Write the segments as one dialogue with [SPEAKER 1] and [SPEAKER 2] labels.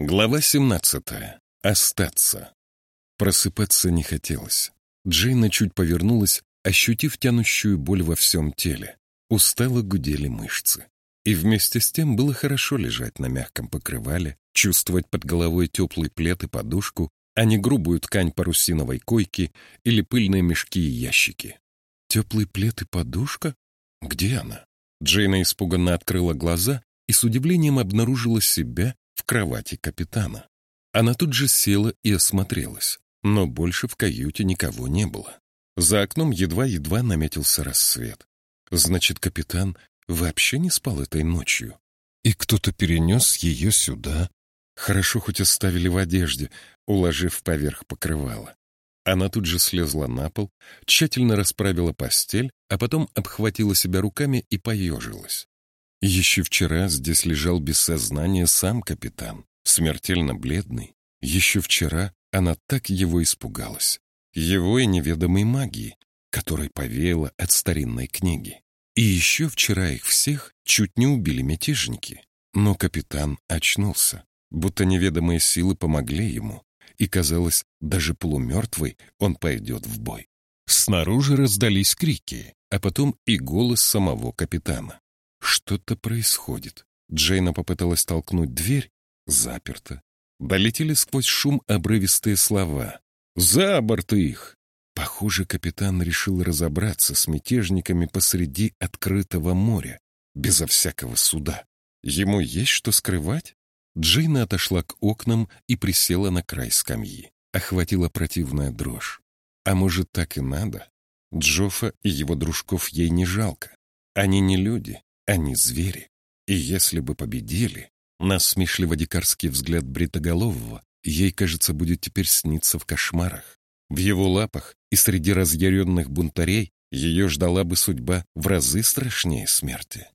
[SPEAKER 1] Глава 17. Остаться. Просыпаться не хотелось. Джейна чуть повернулась, ощутив тянущую боль во всем теле. Устало гудели мышцы. И вместе с тем было хорошо лежать на мягком покрывале, чувствовать под головой теплый плед и подушку, а не грубую ткань парусиновой койки или пыльные мешки и ящики. Теплый плед и подушка? Где она? Джейна испуганно открыла глаза и с удивлением обнаружила себя в кровати капитана. Она тут же села и осмотрелась, но больше в каюте никого не было. За окном едва-едва наметился рассвет. Значит, капитан вообще не спал этой ночью. И кто-то перенес ее сюда. Хорошо хоть оставили в одежде, уложив поверх покрывала. Она тут же слезла на пол, тщательно расправила постель, а потом обхватила себя руками и поежилась. Еще вчера здесь лежал без сознания сам капитан, смертельно бледный. Еще вчера она так его испугалась. Его и неведомой магии, которой повеяло от старинной книги. И еще вчера их всех чуть не убили мятежники. Но капитан очнулся, будто неведомые силы помогли ему, и, казалось, даже полумертвый он пойдет в бой. Снаружи раздались крики, а потом и голос самого капитана. Что-то происходит. Джейна попыталась толкнуть дверь. Заперто. Долетели сквозь шум обрывистые слова. «За борт их!» Похоже, капитан решил разобраться с мятежниками посреди открытого моря, безо всякого суда. Ему есть что скрывать? Джейна отошла к окнам и присела на край скамьи. Охватила противная дрожь. А может, так и надо? Джоффа и его дружков ей не жалко. Они не люди, они звери. И если бы победили, насмешливо-дикарский взгляд бритоголового ей, кажется, будет теперь сниться в кошмарах. В его лапах и среди разъяренных бунтарей ее ждала бы судьба в разы страшнее смерти.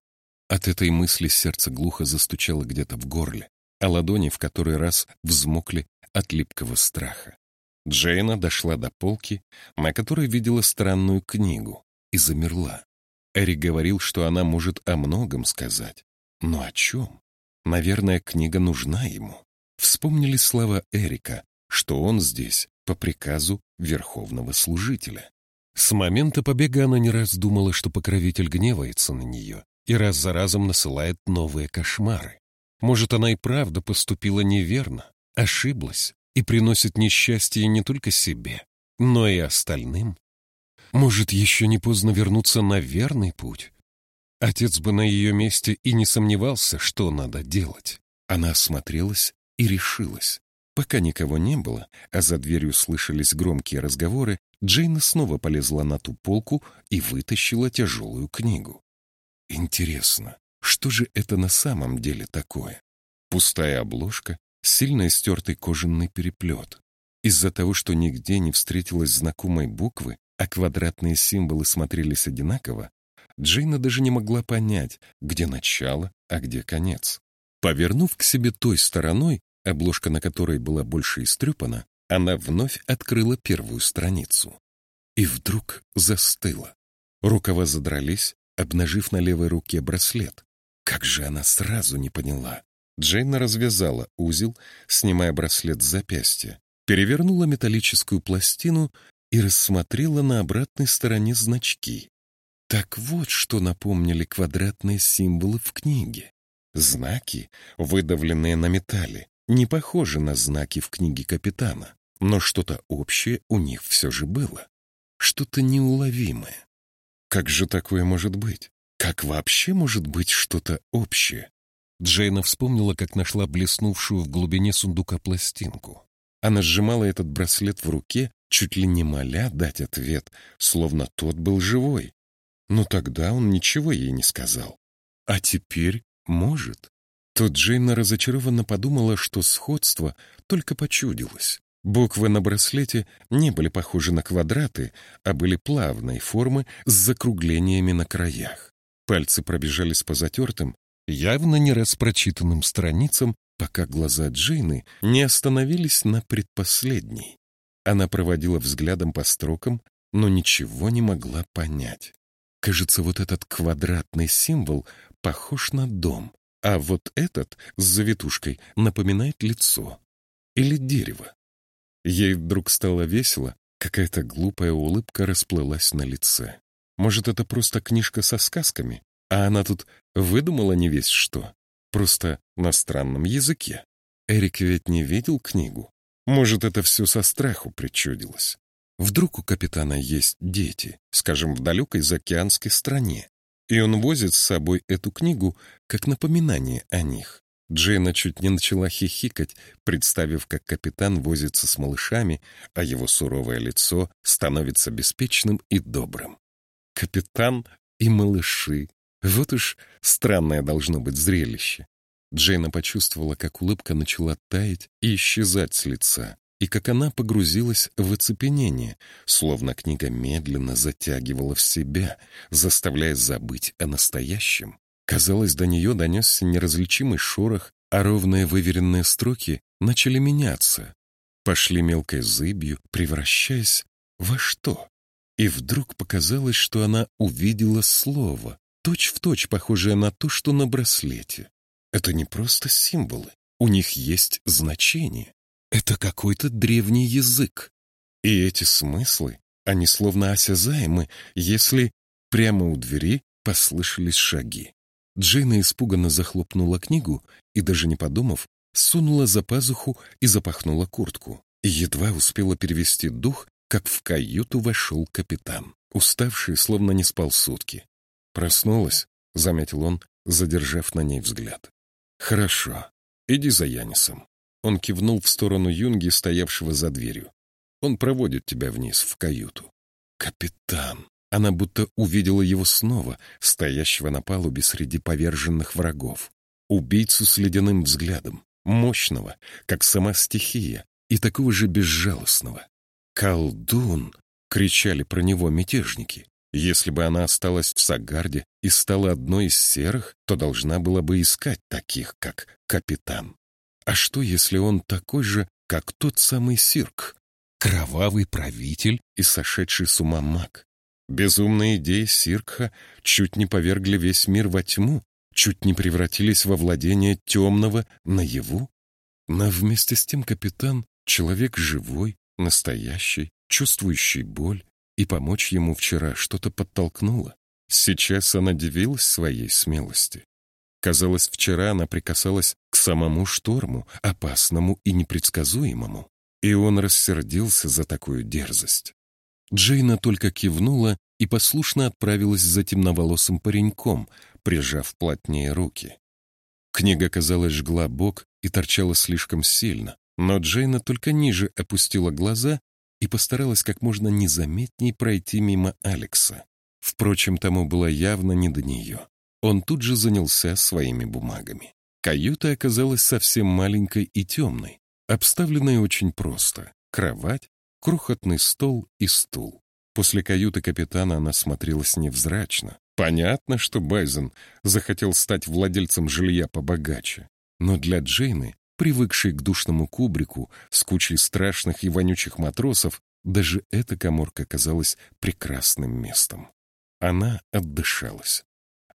[SPEAKER 1] От этой мысли сердце глухо застучало где-то в горле, а ладони в который раз взмокли от липкого страха. Джейна дошла до полки, на которой видела странную книгу, и замерла. Эрик говорил, что она может о многом сказать. Но о чем? Наверное, книга нужна ему. Вспомнили слова Эрика, что он здесь по приказу Верховного Служителя. С момента побега она не раз думала, что покровитель гневается на нее и раз за разом насылает новые кошмары. Может, она и правда поступила неверно, ошиблась и приносит несчастье не только себе, но и остальным. Может, еще не поздно вернуться на верный путь? Отец бы на ее месте и не сомневался, что надо делать. Она осмотрелась и решилась. Пока никого не было, а за дверью слышались громкие разговоры, Джейна снова полезла на ту полку и вытащила тяжелую книгу. Интересно, что же это на самом деле такое? Пустая обложка, сильно стертый кожаный переплет. Из-за того, что нигде не встретилась знакомой буквы, а квадратные символы смотрелись одинаково, Джейна даже не могла понять, где начало, а где конец. Повернув к себе той стороной, обложка на которой была больше истрепана, она вновь открыла первую страницу. И вдруг застыла. Рукава задрались, обнажив на левой руке браслет. Как же она сразу не поняла. Джейна развязала узел, снимая браслет с запястья, перевернула металлическую пластину и рассмотрела на обратной стороне значки. Так вот, что напомнили квадратные символы в книге. Знаки, выдавленные на металле, не похожи на знаки в книге капитана, но что-то общее у них все же было. Что-то неуловимое. Как же такое может быть? Как вообще может быть что-то общее? Джейна вспомнила, как нашла блеснувшую в глубине сундука пластинку. Она сжимала этот браслет в руке, чуть ли не моля дать ответ, словно тот был живой. Но тогда он ничего ей не сказал. А теперь может. Тут Джейна разочарованно подумала, что сходство только почудилось. Буквы на браслете не были похожи на квадраты, а были плавной формы с закруглениями на краях. Пальцы пробежались по затертым, явно не раз прочитанным страницам, пока глаза Джейны не остановились на предпоследней. Она проводила взглядом по строкам, но ничего не могла понять. Кажется, вот этот квадратный символ похож на дом, а вот этот с завитушкой напоминает лицо или дерево. Ей вдруг стало весело, какая-то глупая улыбка расплылась на лице. Может, это просто книжка со сказками, а она тут выдумала не весь что, просто на странном языке. Эрик ведь не видел книгу. Может, это все со страху причудилось. Вдруг у капитана есть дети, скажем, в далекой заокеанской стране, и он возит с собой эту книгу как напоминание о них. Джейна чуть не начала хихикать, представив, как капитан возится с малышами, а его суровое лицо становится беспечным и добрым. Капитан и малыши. Вот уж странное должно быть зрелище. Джейна почувствовала, как улыбка начала таять и исчезать с лица, и как она погрузилась в оцепенение, словно книга медленно затягивала в себя, заставляя забыть о настоящем. Казалось, до нее донесся неразличимый шорох, а ровные выверенные строки начали меняться, пошли мелкой зыбью, превращаясь во что? И вдруг показалось, что она увидела слово, точь-в-точь точь похожее на то, что на браслете. Это не просто символы, у них есть значение. Это какой-то древний язык. И эти смыслы, они словно осязаемы, если прямо у двери послышались шаги. Джейна испуганно захлопнула книгу и, даже не подумав, сунула за пазуху и запахнула куртку. Едва успела перевести дух, как в каюту вошел капитан, уставший, словно не спал сутки. «Проснулась», — заметил он, задержав на ней взгляд. «Хорошо. Иди за Янисом». Он кивнул в сторону Юнги, стоявшего за дверью. «Он проводит тебя вниз, в каюту». «Капитан!» Она будто увидела его снова, стоящего на палубе среди поверженных врагов. Убийцу с ледяным взглядом, мощного, как сама стихия, и такого же безжалостного. «Колдун!» — кричали про него мятежники. Если бы она осталась в Сагарде и стала одной из серых, то должна была бы искать таких, как капитан. А что, если он такой же, как тот самый Сирк? Кровавый правитель и сошедший с ума маг. Безумные идеи Сиркха чуть не повергли весь мир во тьму, чуть не превратились во владение темного наяву. Но вместе с тем капитан — человек живой, настоящий, чувствующий боль, и помочь ему вчера что-то подтолкнуло. Сейчас она дивилась своей смелости. Казалось, вчера она прикасалась к самому шторму, опасному и непредсказуемому, и он рассердился за такую дерзость. Джейна только кивнула и послушно отправилась за темноволосым пареньком, прижав плотнее руки. Книга, казалось, жгла бок и торчала слишком сильно, но Джейна только ниже опустила глаза и постаралась как можно незаметней пройти мимо Алекса. Впрочем, тому было явно не до нее. Он тут же занялся своими бумагами. Каюта оказалась совсем маленькой и темной, обставленной очень просто. Кровать, крохотный стол и стул. После каюты капитана она смотрелась невзрачно. Понятно, что Байзен захотел стать владельцем жилья побогаче. Но для Джейны Привыкший к душному кубрику с кучей страшных и вонючих матросов, даже эта коморка казалась прекрасным местом. Она отдышалась.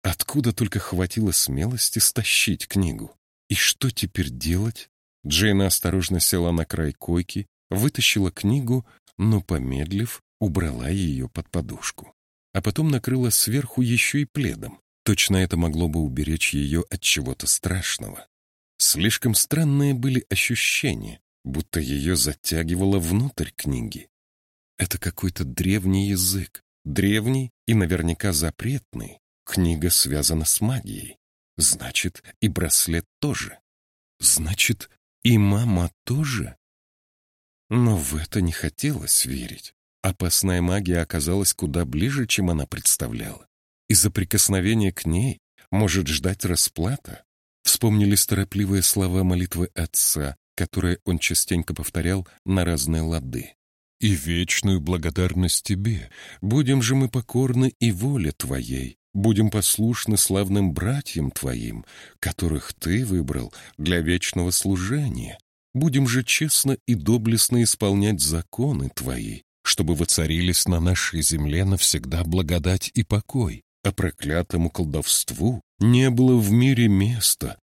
[SPEAKER 1] Откуда только хватило смелости стащить книгу? И что теперь делать? Джейна осторожно села на край койки, вытащила книгу, но, помедлив, убрала ее под подушку. А потом накрыла сверху еще и пледом. Точно это могло бы уберечь ее от чего-то страшного. Слишком странные были ощущения, будто ее затягивало внутрь книги. Это какой-то древний язык, древний и наверняка запретный. Книга связана с магией. Значит, и браслет тоже. Значит, и мама тоже? Но в это не хотелось верить. Опасная магия оказалась куда ближе, чем она представляла. Из-за прикосновения к ней может ждать расплата. Вспомнились торопливые слова молитвы отца, которые он частенько повторял на разные лады. «И вечную благодарность тебе. Будем же мы покорны и воле твоей. Будем послушны славным братьям твоим, которых ты выбрал для вечного служения. Будем же честно и доблестно исполнять законы твои, чтобы воцарились на нашей земле навсегда благодать и покой. А проклятому колдовству не было в мире места.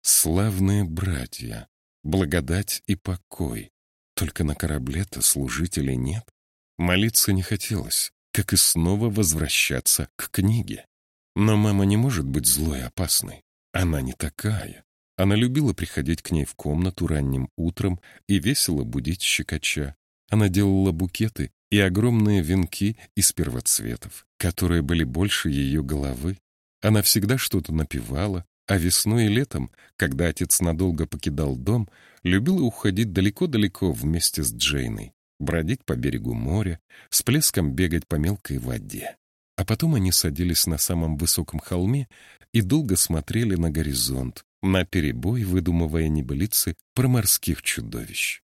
[SPEAKER 1] Славные братья, благодать и покой. Только на корабле-то служителей нет. Молиться не хотелось, как и снова возвращаться к книге. Но мама не может быть злой и опасной. Она не такая. Она любила приходить к ней в комнату ранним утром и весело будить щекоча. Она делала букеты и огромные венки из первоцветов, которые были больше ее головы. Она всегда что-то напевала, а весной и летом, когда отец надолго покидал дом, любила уходить далеко-далеко вместе с Джейной, бродить по берегу моря, с плеском бегать по мелкой воде. А потом они садились на самом высоком холме и долго смотрели на горизонт, на перебой, выдумывая небылицы про морских чудовищ.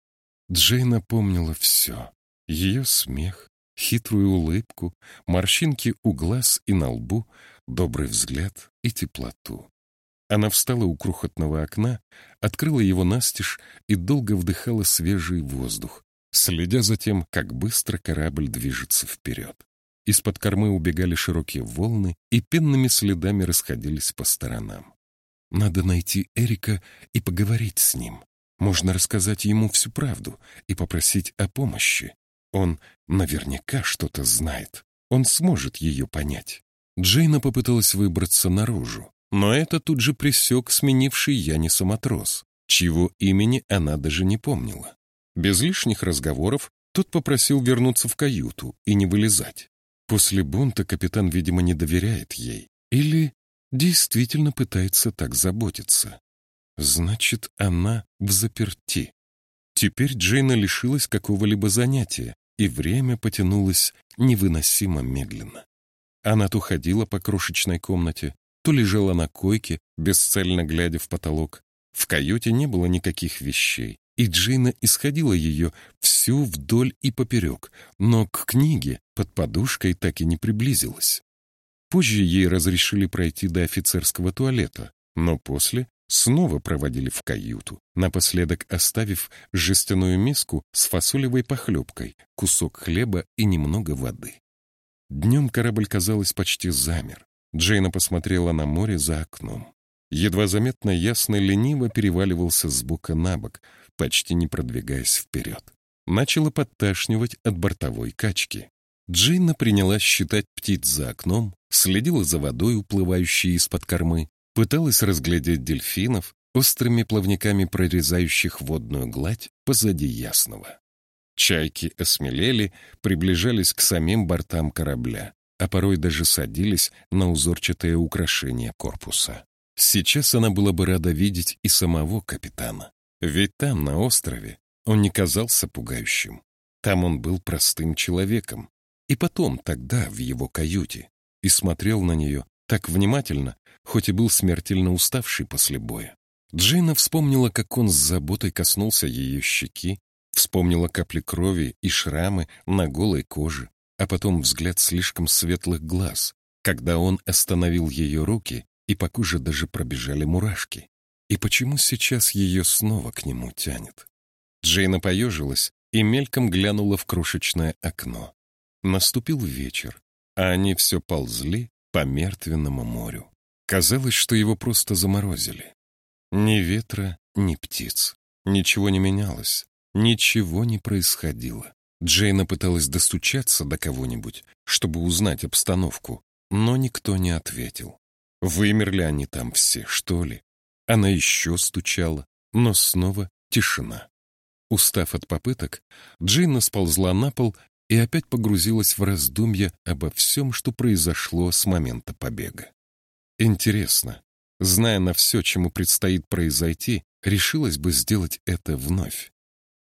[SPEAKER 1] Джейна помнила все. Ее смех, хитрую улыбку, морщинки у глаз и на лбу, добрый взгляд и теплоту. Она встала у крохотного окна, открыла его настежь и долго вдыхала свежий воздух, следя за тем, как быстро корабль движется вперед. Из-под кормы убегали широкие волны и пенными следами расходились по сторонам. Надо найти Эрика и поговорить с ним. Можно рассказать ему всю правду и попросить о помощи. Он наверняка что-то знает. Он сможет ее понять. Джейна попыталась выбраться наружу, но это тут же присек сменивший Яниса матрос, чьего имени она даже не помнила. Без лишних разговоров тот попросил вернуться в каюту и не вылезать. После бунта капитан, видимо, не доверяет ей. Или действительно пытается так заботиться. Значит, она в заперти. Теперь Джейна лишилась какого-либо занятия, и время потянулось невыносимо медленно. Она то ходила по крошечной комнате, то лежала на койке, бесцельно глядя в потолок. В каюте не было никаких вещей, и Джейна исходила ее всю вдоль и поперек, но к книге под подушкой так и не приблизилась. Позже ей разрешили пройти до офицерского туалета, но после снова проводили в каюту, напоследок оставив жестяную миску с фасолевой похлебкой, кусок хлеба и немного воды. Днем корабль, казалось, почти замер. Джейна посмотрела на море за окном. Едва заметно ясно лениво переваливался с бока на бок, почти не продвигаясь вперед. Начала подташнивать от бортовой качки. Джейна принялась считать птиц за окном, следила за водой, уплывающей из-под кормы, пыталась разглядеть дельфинов, острыми плавниками прорезающих водную гладь позади ясного. Чайки осмелели, приближались к самим бортам корабля, а порой даже садились на узорчатое украшение корпуса. Сейчас она была бы рада видеть и самого капитана. Ведь там, на острове, он не казался пугающим. Там он был простым человеком. И потом, тогда, в его каюте, и смотрел на нее так внимательно, хоть и был смертельно уставший после боя. Джейна вспомнила, как он с заботой коснулся ее щеки, Вспомнила капли крови и шрамы на голой коже, а потом взгляд слишком светлых глаз, когда он остановил ее руки, и по коже даже пробежали мурашки. И почему сейчас ее снова к нему тянет? Джейна поежилась и мельком глянула в крошечное окно. Наступил вечер, а они все ползли по мертвенному морю. Казалось, что его просто заморозили. Ни ветра, ни птиц. Ничего не менялось. Ничего не происходило. Джейна пыталась достучаться до кого-нибудь, чтобы узнать обстановку, но никто не ответил. Вымерли они там все, что ли? Она еще стучала, но снова тишина. Устав от попыток, Джейна сползла на пол и опять погрузилась в раздумья обо всем, что произошло с момента побега. Интересно, зная на все, чему предстоит произойти, решилась бы сделать это вновь.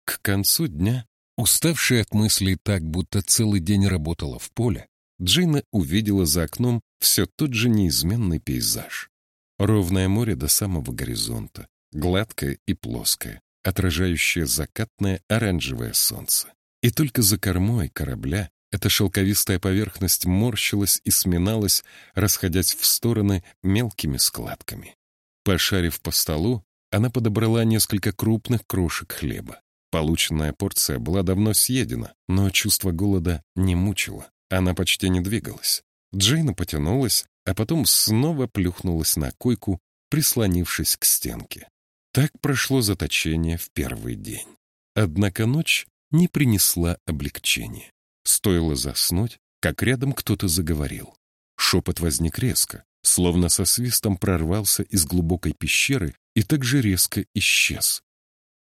[SPEAKER 1] К концу дня, уставшая от мыслей так, будто целый день работала в поле, Джейна увидела за окном все тот же неизменный пейзаж. Ровное море до самого горизонта, гладкое и плоское, отражающее закатное оранжевое солнце. И только за кормой корабля эта шелковистая поверхность морщилась и сминалась, расходясь в стороны мелкими складками. Пошарив по столу, она подобрала несколько крупных крошек хлеба. Полученная порция была давно съедена, но чувство голода не мучило. Она почти не двигалась. Джейна потянулась, а потом снова плюхнулась на койку, прислонившись к стенке. Так прошло заточение в первый день. Однако ночь не принесла облегчения. Стоило заснуть, как рядом кто-то заговорил. Шепот возник резко, словно со свистом прорвался из глубокой пещеры и так же резко исчез.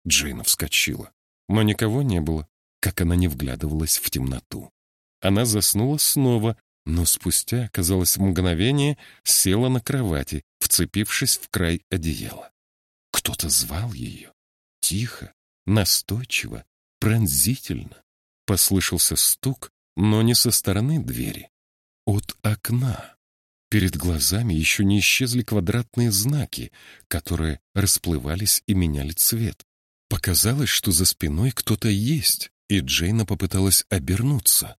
[SPEAKER 1] Джейна вскочила, но никого не было, как она не вглядывалась в темноту. Она заснула снова, но спустя, казалось, мгновение села на кровати, вцепившись в край одеяла. Кто-то звал ее. Тихо, настойчиво, пронзительно. Послышался стук, но не со стороны двери. От окна. Перед глазами еще не исчезли квадратные знаки, которые расплывались и меняли цвет. Показалось, что за спиной кто-то есть, и Джейна попыталась обернуться.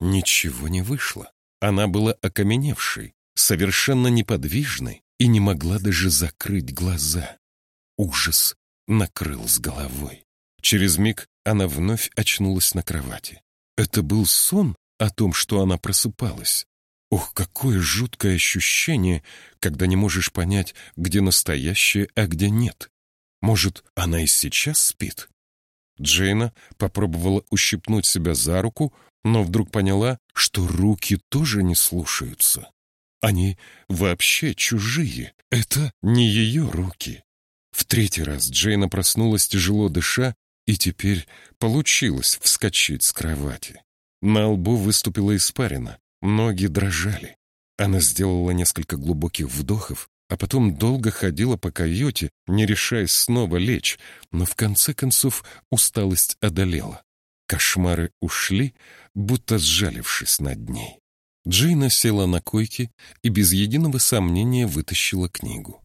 [SPEAKER 1] Ничего не вышло. Она была окаменевшей, совершенно неподвижной и не могла даже закрыть глаза. Ужас накрыл с головой. Через миг она вновь очнулась на кровати. Это был сон о том, что она просыпалась. Ох, какое жуткое ощущение, когда не можешь понять, где настоящее, а где нет. Может, она и сейчас спит? Джейна попробовала ущипнуть себя за руку, но вдруг поняла, что руки тоже не слушаются. Они вообще чужие. Это не ее руки. В третий раз Джейна проснулась тяжело дыша, и теперь получилось вскочить с кровати. На лбу выступила испарина, ноги дрожали. Она сделала несколько глубоких вдохов, а потом долго ходила по каюте, не решаясь снова лечь, но в конце концов усталость одолела. Кошмары ушли, будто сжалившись над ней. Джейна села на койке и без единого сомнения вытащила книгу.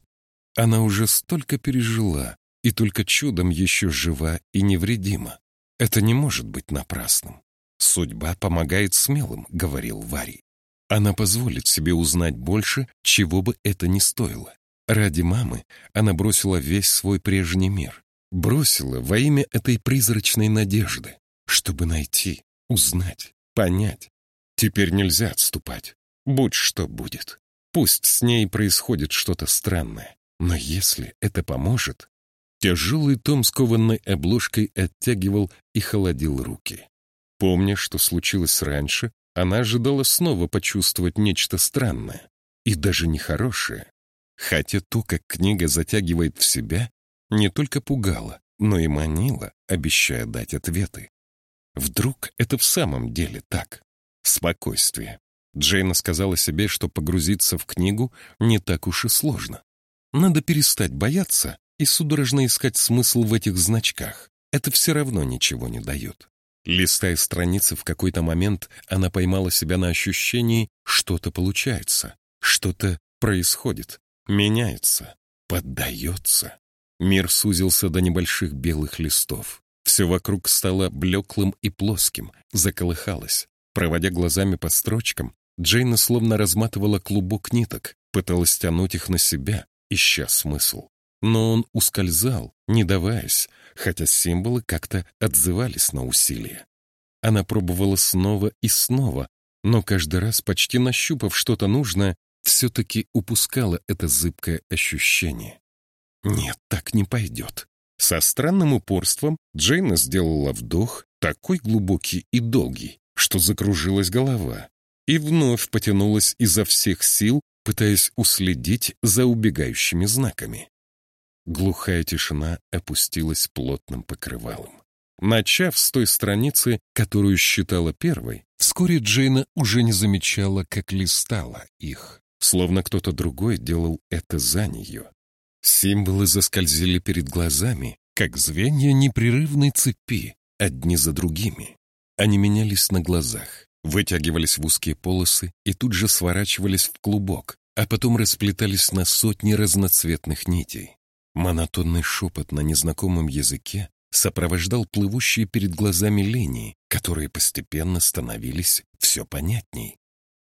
[SPEAKER 1] Она уже столько пережила и только чудом еще жива и невредима. Это не может быть напрасным. «Судьба помогает смелым», — говорил Варий. Она позволит себе узнать больше, чего бы это ни стоило. Ради мамы она бросила весь свой прежний мир. Бросила во имя этой призрачной надежды, чтобы найти, узнать, понять. Теперь нельзя отступать. Будь что будет. Пусть с ней происходит что-то странное. Но если это поможет... Тяжелый том с кованной обложкой оттягивал и холодил руки. Помня, что случилось раньше, она ожидала снова почувствовать нечто странное и даже нехорошее. Хотя то, как книга затягивает в себя, не только пугало, но и манило, обещая дать ответы. Вдруг это в самом деле так? Спокойствие. Джейна сказала себе, что погрузиться в книгу не так уж и сложно. Надо перестать бояться и судорожно искать смысл в этих значках. Это все равно ничего не дает. Листая страницы, в какой-то момент она поймала себя на ощущении, что-то получается, что-то происходит, меняется, поддается. Мир сузился до небольших белых листов. Все вокруг стало блеклым и плоским, заколыхалось. Проводя глазами по строчкам, Джейна словно разматывала клубок ниток, пыталась тянуть их на себя, ища смысл. Но он ускользал, не даваясь, хотя символы как-то отзывались на усилия. Она пробовала снова и снова, но каждый раз, почти нащупав что-то нужное, все-таки упускала это зыбкое ощущение. Нет, так не пойдет. Со странным упорством Джейна сделала вдох, такой глубокий и долгий, что закружилась голова, и вновь потянулась изо всех сил, пытаясь уследить за убегающими знаками. Глухая тишина опустилась плотным покрывалом. Начав с той страницы, которую считала первой, вскоре Джейна уже не замечала, как листала их, словно кто-то другой делал это за нее. Символы заскользили перед глазами, как звенья непрерывной цепи, одни за другими. Они менялись на глазах, вытягивались в узкие полосы и тут же сворачивались в клубок, а потом расплетались на сотни разноцветных нитей. Монотонный шепот на незнакомом языке сопровождал плывущие перед глазами линии, которые постепенно становились все понятней.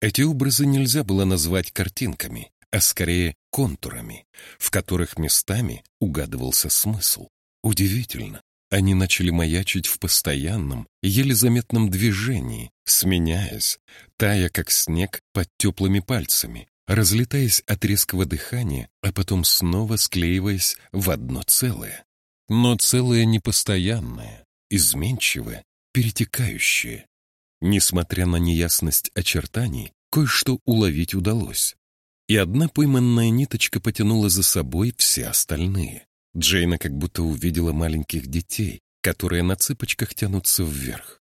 [SPEAKER 1] Эти образы нельзя было назвать картинками, а скорее контурами, в которых местами угадывался смысл. Удивительно, они начали маячить в постоянном, еле заметном движении, сменяясь, тая как снег под теплыми пальцами, разлетаясь от резкого дыхания, а потом снова склеиваясь в одно целое. Но целое непостоянное, изменчивое, перетекающее. Несмотря на неясность очертаний, кое-что уловить удалось. И одна пойманная ниточка потянула за собой все остальные. Джейна как будто увидела маленьких детей, которые на цыпочках тянутся вверх.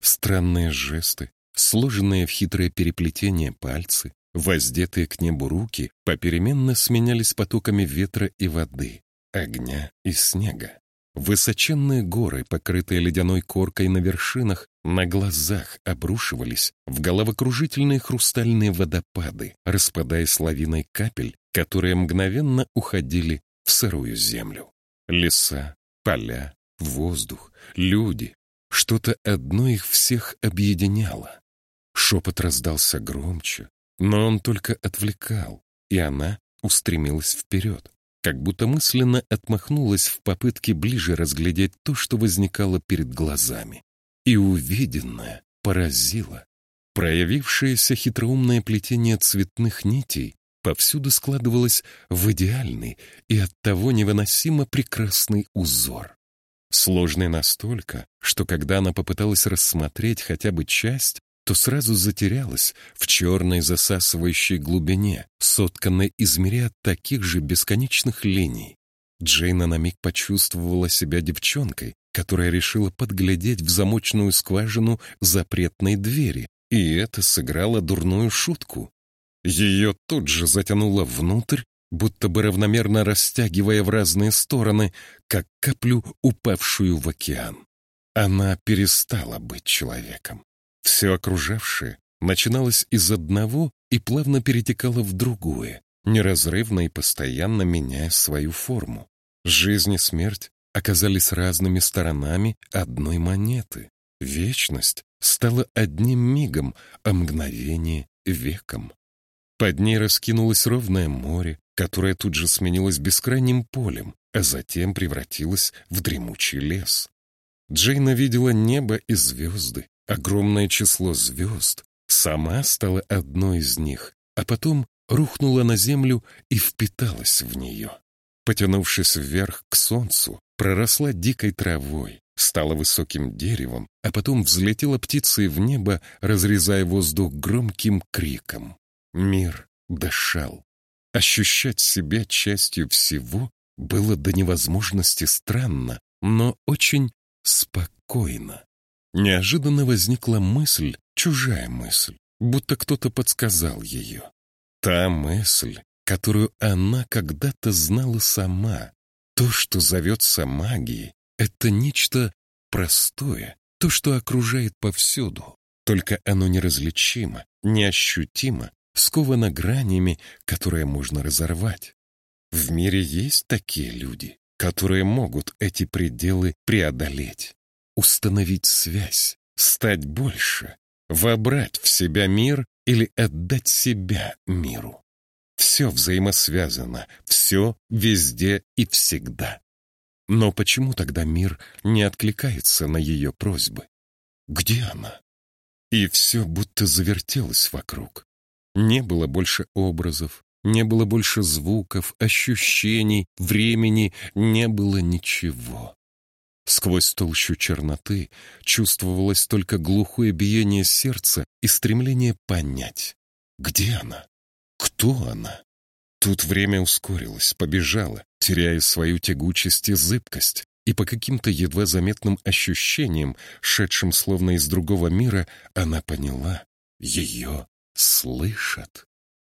[SPEAKER 1] Странные жесты, сложенные в хитрое переплетение пальцы, воздетые к небу руки попеременно сменялись потоками ветра и воды, огня и снега. Высоченные горы, покрытые ледяной коркой на вершинах, на глазах обрушивались в головокружительные хрустальные водопады, распадаясь лавиной капель, которые мгновенно уходили в сырую землю. Леса, поля, воздух, люди. Что-то одно их всех объединяло. Шепот раздался громче, но он только отвлекал, и она устремилась вперед как будто мысленно отмахнулась в попытке ближе разглядеть то, что возникало перед глазами. И увиденное поразило. Проявившееся хитроумное плетение цветных нитей повсюду складывалось в идеальный и оттого невыносимо прекрасный узор. Сложный настолько, что когда она попыталась рассмотреть хотя бы часть, то сразу затерялась в черной засасывающей глубине, сотканной из мириад таких же бесконечных линий. Джейна на миг почувствовала себя девчонкой, которая решила подглядеть в замочную скважину запретной двери, и это сыграло дурную шутку. Ее тут же затянуло внутрь, будто бы равномерно растягивая в разные стороны, как каплю, упавшую в океан. Она перестала быть человеком. Все окружавшее начиналось из одного и плавно перетекало в другое, неразрывно и постоянно меняя свою форму. Жизнь и смерть оказались разными сторонами одной монеты. Вечность стала одним мигом, а мгновение — веком. Под ней раскинулось ровное море, которое тут же сменилось бескрайним полем, а затем превратилось в дремучий лес. Джейна видела небо и звезды, огромное число звезд, сама стала одной из них, а потом рухнула на землю и впиталась в нее. Потянувшись вверх к солнцу, проросла дикой травой, стала высоким деревом, а потом взлетела птицей в небо, разрезая воздух громким криком. Мир дышал. Ощущать себя частью всего было до невозможности странно, но очень спокойно. Неожиданно возникла мысль, чужая мысль, будто кто-то подсказал ее. Та мысль, которую она когда-то знала сама. То, что зовется магией, это нечто простое, то, что окружает повсюду. Только оно неразличимо, неощутимо, сковано гранями, которые можно разорвать. В мире есть такие люди, которые могут эти пределы преодолеть установить связь, стать больше, вобрать в себя мир или отдать себя миру. Все взаимосвязано, все везде и всегда. Но почему тогда мир не откликается на ее просьбы? Где она? И все будто завертелось вокруг. Не было больше образов, не было больше звуков, ощущений, времени, не было ничего. Сквозь толщу черноты чувствовалось только глухое биение сердца и стремление понять, где она, кто она. Тут время ускорилось, побежало, теряя свою тягучесть и зыбкость, и по каким-то едва заметным ощущениям, шедшим словно из другого мира, она поняла — ее слышат.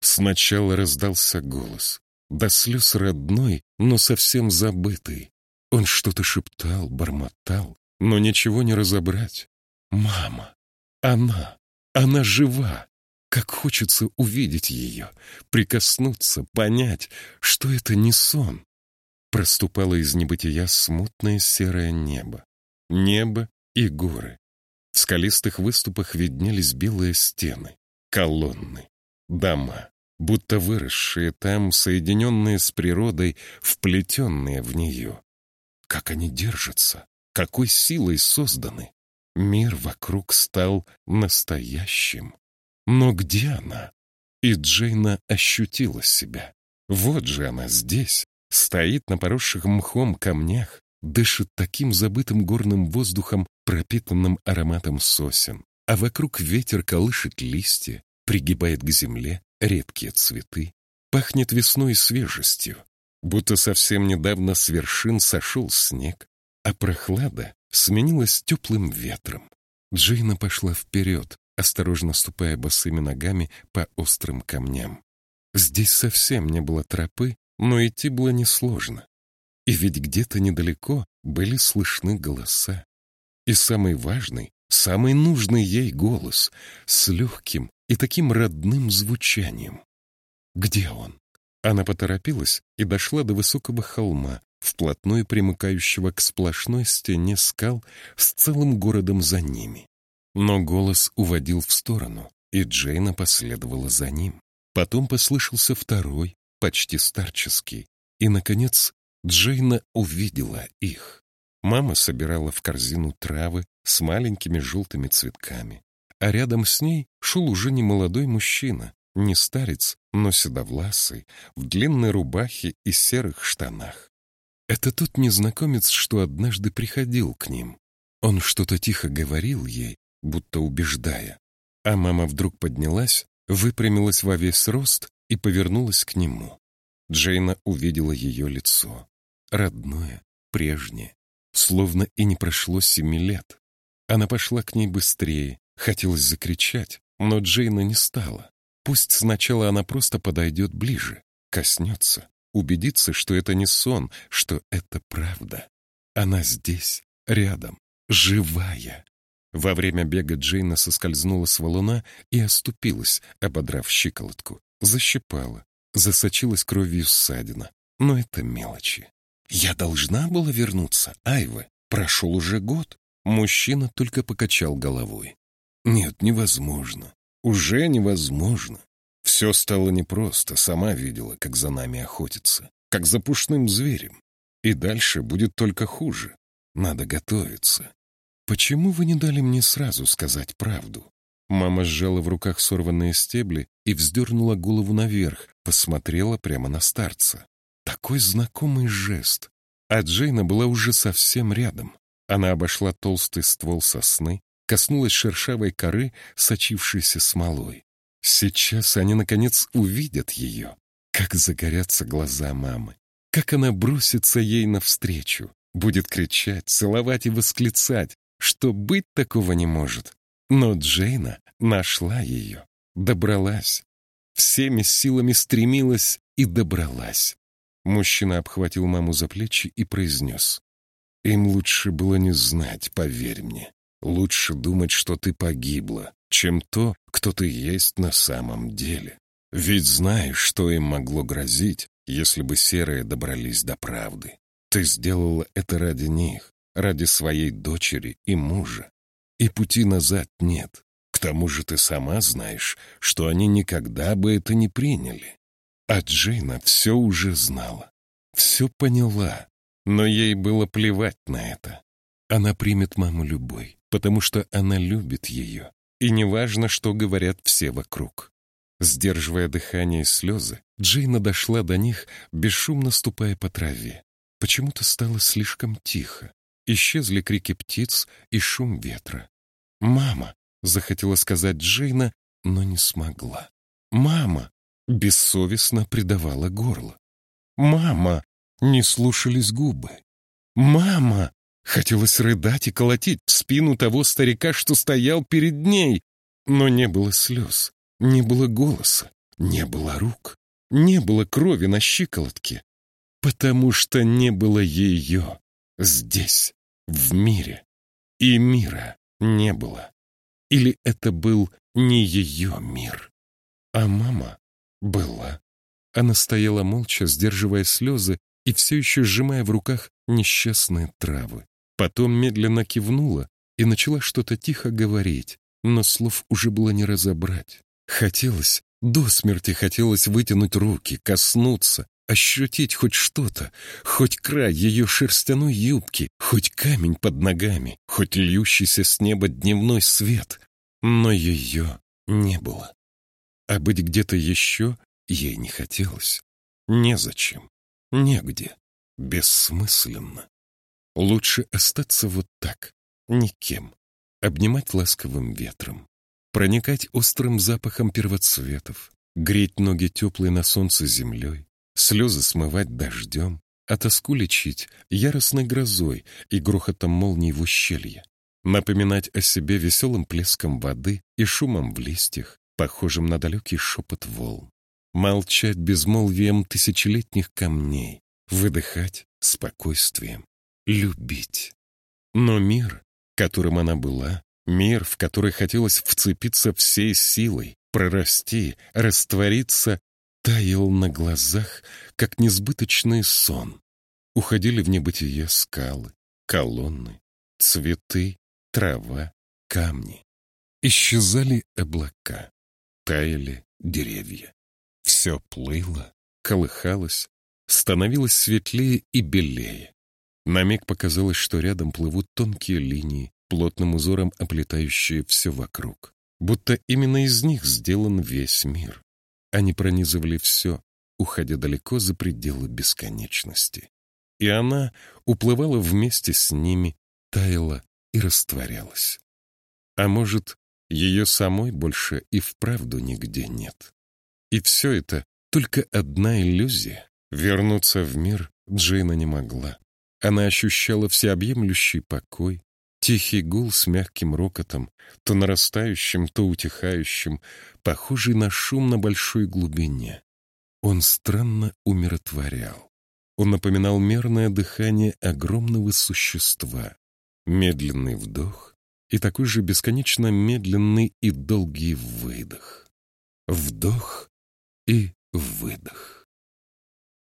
[SPEAKER 1] Сначала раздался голос, до слез родной, но совсем забытый. Он что-то шептал, бормотал, но ничего не разобрать. «Мама! Она! Она жива!» Как хочется увидеть ее, прикоснуться, понять, что это не сон. Проступало из небытия смутное серое небо. Небо и горы. В скалистых выступах виднелись белые стены, колонны, дома, будто выросшие там, соединенные с природой, вплетенные в нее. Как они держатся? какой силой созданы. Мир вокруг стал настоящим. Но где она? И Джейна ощутила себя. Вот же она здесь, стоит на поросших мхом камнях, дышит таким забытым горным воздухом, пропитанным ароматом сосен, а вокруг ветер колышет листья, пригибает к земле редкие цветы, пахнет весной свежестью, будто совсем недавно с вершин сошел снег, а прохлада сменилась теплым ветром. Джейна пошла вперед, осторожно ступая босыми ногами по острым камням. Здесь совсем не было тропы, но идти было несложно. И ведь где-то недалеко были слышны голоса. И самый важный, самый нужный ей голос с легким и таким родным звучанием. Где он? Она поторопилась и дошла до высокого холма, вплотную примыкающего к сплошной стене скал с целым городом за ними. Но голос уводил в сторону, и Джейна последовала за ним. Потом послышался второй, почти старческий, и, наконец, Джейна увидела их. Мама собирала в корзину травы с маленькими желтыми цветками, а рядом с ней шел уже не молодой мужчина, не старец, но седовласый, в длинной рубахе и серых штанах. Это тот незнакомец, что однажды приходил к ним. Он что-то тихо говорил ей, будто убеждая. А мама вдруг поднялась, выпрямилась во весь рост и повернулась к нему. Джейна увидела ее лицо. Родное, прежнее, словно и не прошло семи лет. Она пошла к ней быстрее, хотелось закричать, но Джейна не стала. Пусть сначала она просто подойдет ближе, коснется, убедится, что это не сон, что это правда. Она здесь, рядом, живая. Во время бега Джейна соскользнула с валуна и оступилась, ободрав щиколотку. Защипала, засочилась кровью ссадина. Но это мелочи. «Я должна была вернуться, Айве. Прошел уже год». Мужчина только покачал головой. «Нет, невозможно. Уже невозможно. Все стало непросто, сама видела, как за нами охотятся, как за пушным зверем. И дальше будет только хуже. Надо готовиться. Почему вы не дали мне сразу сказать правду? Мама сжала в руках сорванные стебли и вздернула голову наверх, посмотрела прямо на старца. Такой знакомый жест. А Джейна была уже совсем рядом. Она обошла толстый ствол сосны, коснулась шершавой коры, сочившейся смолой. Сейчас они, наконец, увидят ее. Как загорятся глаза мамы. Как она бросится ей навстречу. Будет кричать, целовать и восклицать, что быть такого не может. Но Джейна нашла ее, добралась. Всеми силами стремилась и добралась. Мужчина обхватил маму за плечи и произнес. «Им лучше было не знать, поверь мне. Лучше думать, что ты погибла, чем то, кто ты есть на самом деле. Ведь знаешь, что им могло грозить, если бы серые добрались до правды. Ты сделала это ради них, ради своей дочери и мужа. И пути назад нет. К тому же ты сама знаешь, что они никогда бы это не приняли. А Джейна все уже знала, все поняла, но ей было плевать на это. Она примет маму любой, потому что она любит ее. И неважно, что говорят все вокруг. Сдерживая дыхание и слезы, Джейна дошла до них, бесшумно ступая по траве. Почему-то стало слишком тихо. Исчезли крики птиц и шум ветра. «Мама!» — захотела сказать Джейна, но не смогла. «Мама!» — бессовестно предавала горло. «Мама!» — не слушались губы. «Мама!» Хотелось рыдать и колотить в спину того старика, что стоял перед ней. Но не было слез, не было голоса, не было рук, не было крови на щиколотке. Потому что не было ее здесь, в мире. И мира не было. Или это был не ее мир. А мама была. Она стояла молча, сдерживая слезы и все еще сжимая в руках несчастные травы. Потом медленно кивнула и начала что-то тихо говорить, но слов уже было не разобрать. Хотелось, до смерти хотелось вытянуть руки, коснуться, ощутить хоть что-то, хоть край ее шерстяной юбки, хоть камень под ногами, хоть льющийся с неба дневной свет. Но ее не было. А быть где-то еще ей не хотелось. Незачем, негде, бессмысленно. Лучше остаться вот так, никем, обнимать ласковым ветром, проникать острым запахом первоцветов, греть ноги теплой на солнце землей, слезы смывать дождем, а тоску лечить яростной грозой и грохотом молний в ущелье, напоминать о себе веселым плеском воды и шумом в листьях, похожим на далекий шепот волн, молчать безмолвием тысячелетних камней, выдыхать спокойствием, любить. Но мир, которым она была, мир, в который хотелось вцепиться всей силой, прорасти, раствориться, таял на глазах, как несбыточный сон. Уходили в небытие скалы, колонны, цветы, трава, камни. Исчезали облака, таяли деревья. Все плыло, колыхалось, становилось светлее и белее. На миг показалось, что рядом плывут тонкие линии, плотным узором оплетающие все вокруг будто именно из них сделан весь мир. Они пронизывали все, уходя далеко за пределы бесконечности. И она уплывала вместе с ними, таяла и растворялась. А может, ее самой больше и вправду нигде нет. И все это только одна иллюзия. Вернуться в мир Джейна не могла. Она ощущала всеобъемлющий покой, Тихий гул с мягким рокотом, то нарастающим, то утихающим, похожий на шум на большой глубине. Он странно умиротворял. Он напоминал мерное дыхание огромного существа. Медленный вдох и такой же бесконечно медленный и долгий выдох. Вдох и выдох.